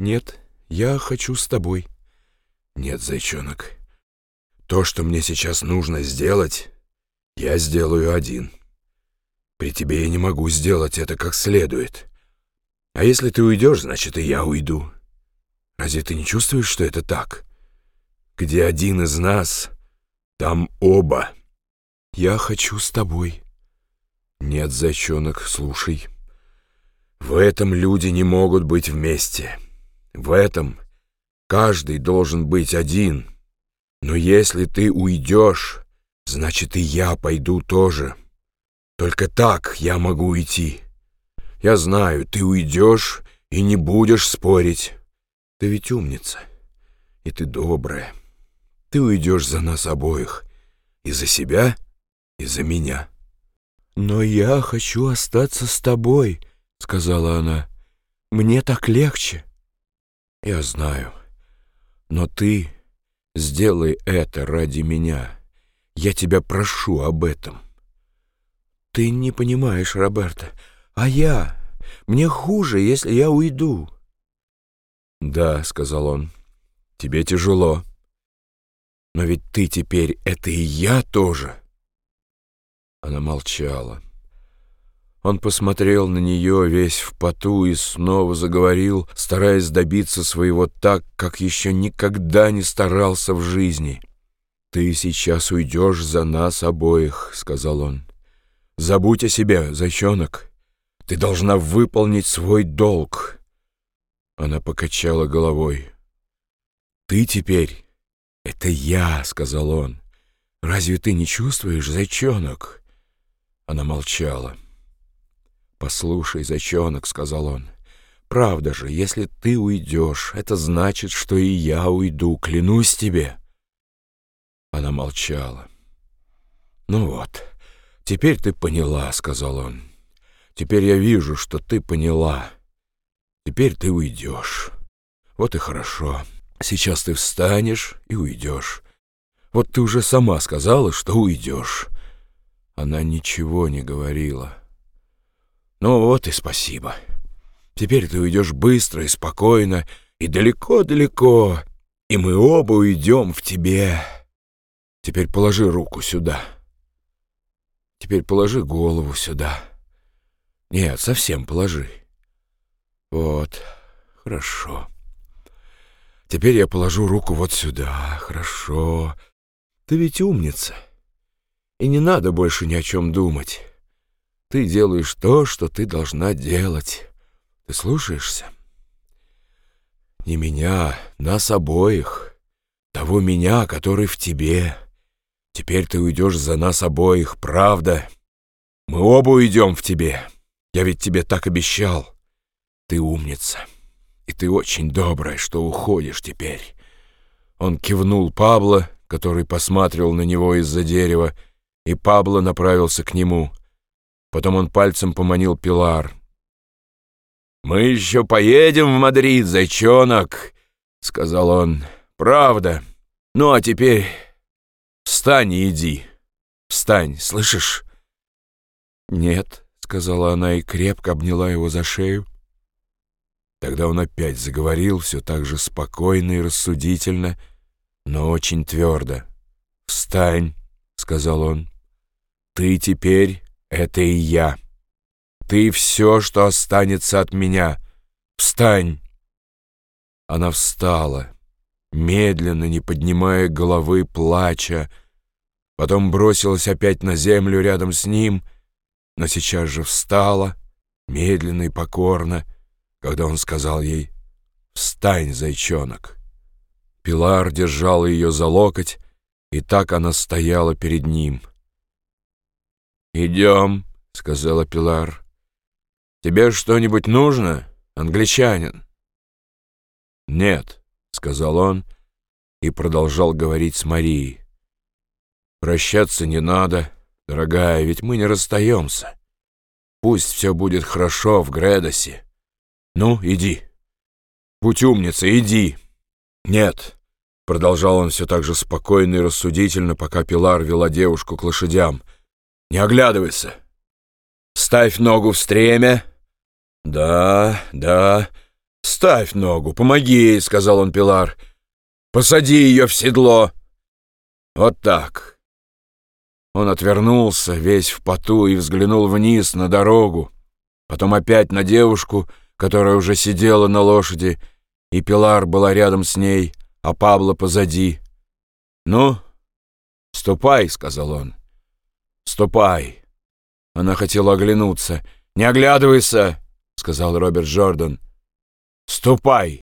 «Нет, я хочу с тобой». «Нет, зайчонок, то, что мне сейчас нужно сделать, я сделаю один. При тебе я не могу сделать это как следует. А если ты уйдешь, значит, и я уйду. Разве ты не чувствуешь, что это так? Где один из нас, там оба. Я хочу с тобой». «Нет, зайчонок, слушай». В этом люди не могут быть вместе. В этом каждый должен быть один. Но если ты уйдешь, значит и я пойду тоже. Только так я могу уйти. Я знаю, ты уйдешь и не будешь спорить. Ты ведь умница, и ты добрая. Ты уйдешь за нас обоих, и за себя, и за меня. Но я хочу остаться с тобой, —— сказала она. «Мне так легче». «Я знаю. Но ты сделай это ради меня. Я тебя прошу об этом». «Ты не понимаешь, Роберто. А я? Мне хуже, если я уйду». «Да», — сказал он, — «тебе тяжело. Но ведь ты теперь — это и я тоже». Она молчала. Он посмотрел на нее весь в поту и снова заговорил, стараясь добиться своего так, как еще никогда не старался в жизни. «Ты сейчас уйдешь за нас обоих», — сказал он. «Забудь о себе, зайчонок. Ты должна выполнить свой долг». Она покачала головой. «Ты теперь — это я», — сказал он. «Разве ты не чувствуешь, зайчонок?» Она молчала. «Послушай, зайчонок», — сказал он, — «правда же, если ты уйдешь, это значит, что и я уйду, клянусь тебе». Она молчала. «Ну вот, теперь ты поняла», — сказал он. «Теперь я вижу, что ты поняла. Теперь ты уйдешь. Вот и хорошо. Сейчас ты встанешь и уйдешь. Вот ты уже сама сказала, что уйдешь». Она ничего не говорила. Ну вот и спасибо. Теперь ты уйдешь быстро и спокойно, и далеко-далеко, и мы оба уйдем в тебе. Теперь положи руку сюда. Теперь положи голову сюда. Нет, совсем положи. Вот, хорошо. Теперь я положу руку вот сюда. Хорошо. Ты ведь умница. И не надо больше ни о чем думать. Ты делаешь то, что ты должна делать. Ты слушаешься? Не меня, нас обоих. Того меня, который в тебе. Теперь ты уйдешь за нас обоих, правда? Мы оба уйдем в тебе. Я ведь тебе так обещал. Ты умница. И ты очень добрая, что уходишь теперь. Он кивнул Пабло, который посматривал на него из-за дерева, и Пабло направился к нему — Потом он пальцем поманил Пилар. «Мы еще поедем в Мадрид, зайчонок», — сказал он. «Правда. Ну, а теперь встань и иди. Встань, слышишь?» «Нет», — сказала она и крепко обняла его за шею. Тогда он опять заговорил, все так же спокойно и рассудительно, но очень твердо. «Встань», — сказал он. «Ты теперь это и я. Ты все, что останется от меня. Встань!» Она встала, медленно, не поднимая головы, плача. Потом бросилась опять на землю рядом с ним, но сейчас же встала, медленно и покорно, когда он сказал ей «Встань, зайчонок!». Пилар держала ее за локоть, и так она стояла перед ним — «Идем», — сказала Пилар. «Тебе что-нибудь нужно, англичанин?» «Нет», — сказал он и продолжал говорить с Марией. «Прощаться не надо, дорогая, ведь мы не расстаемся. Пусть все будет хорошо в Гредосе. Ну, иди. Будь умница, иди». «Нет», — продолжал он все так же спокойно и рассудительно, пока Пилар вела девушку к лошадям — не оглядывайся. Ставь ногу в стремя. Да, да. «Ставь ногу, помоги ей», — сказал он Пилар. «Посади ее в седло». «Вот так». Он отвернулся, весь в поту, и взглянул вниз на дорогу, потом опять на девушку, которая уже сидела на лошади, и Пилар была рядом с ней, а Пабло позади. «Ну, ступай», — сказал он. «Ступай». Она хотела оглянуться. «Не оглядывайся», — сказал Роберт Джордан. «Ступай».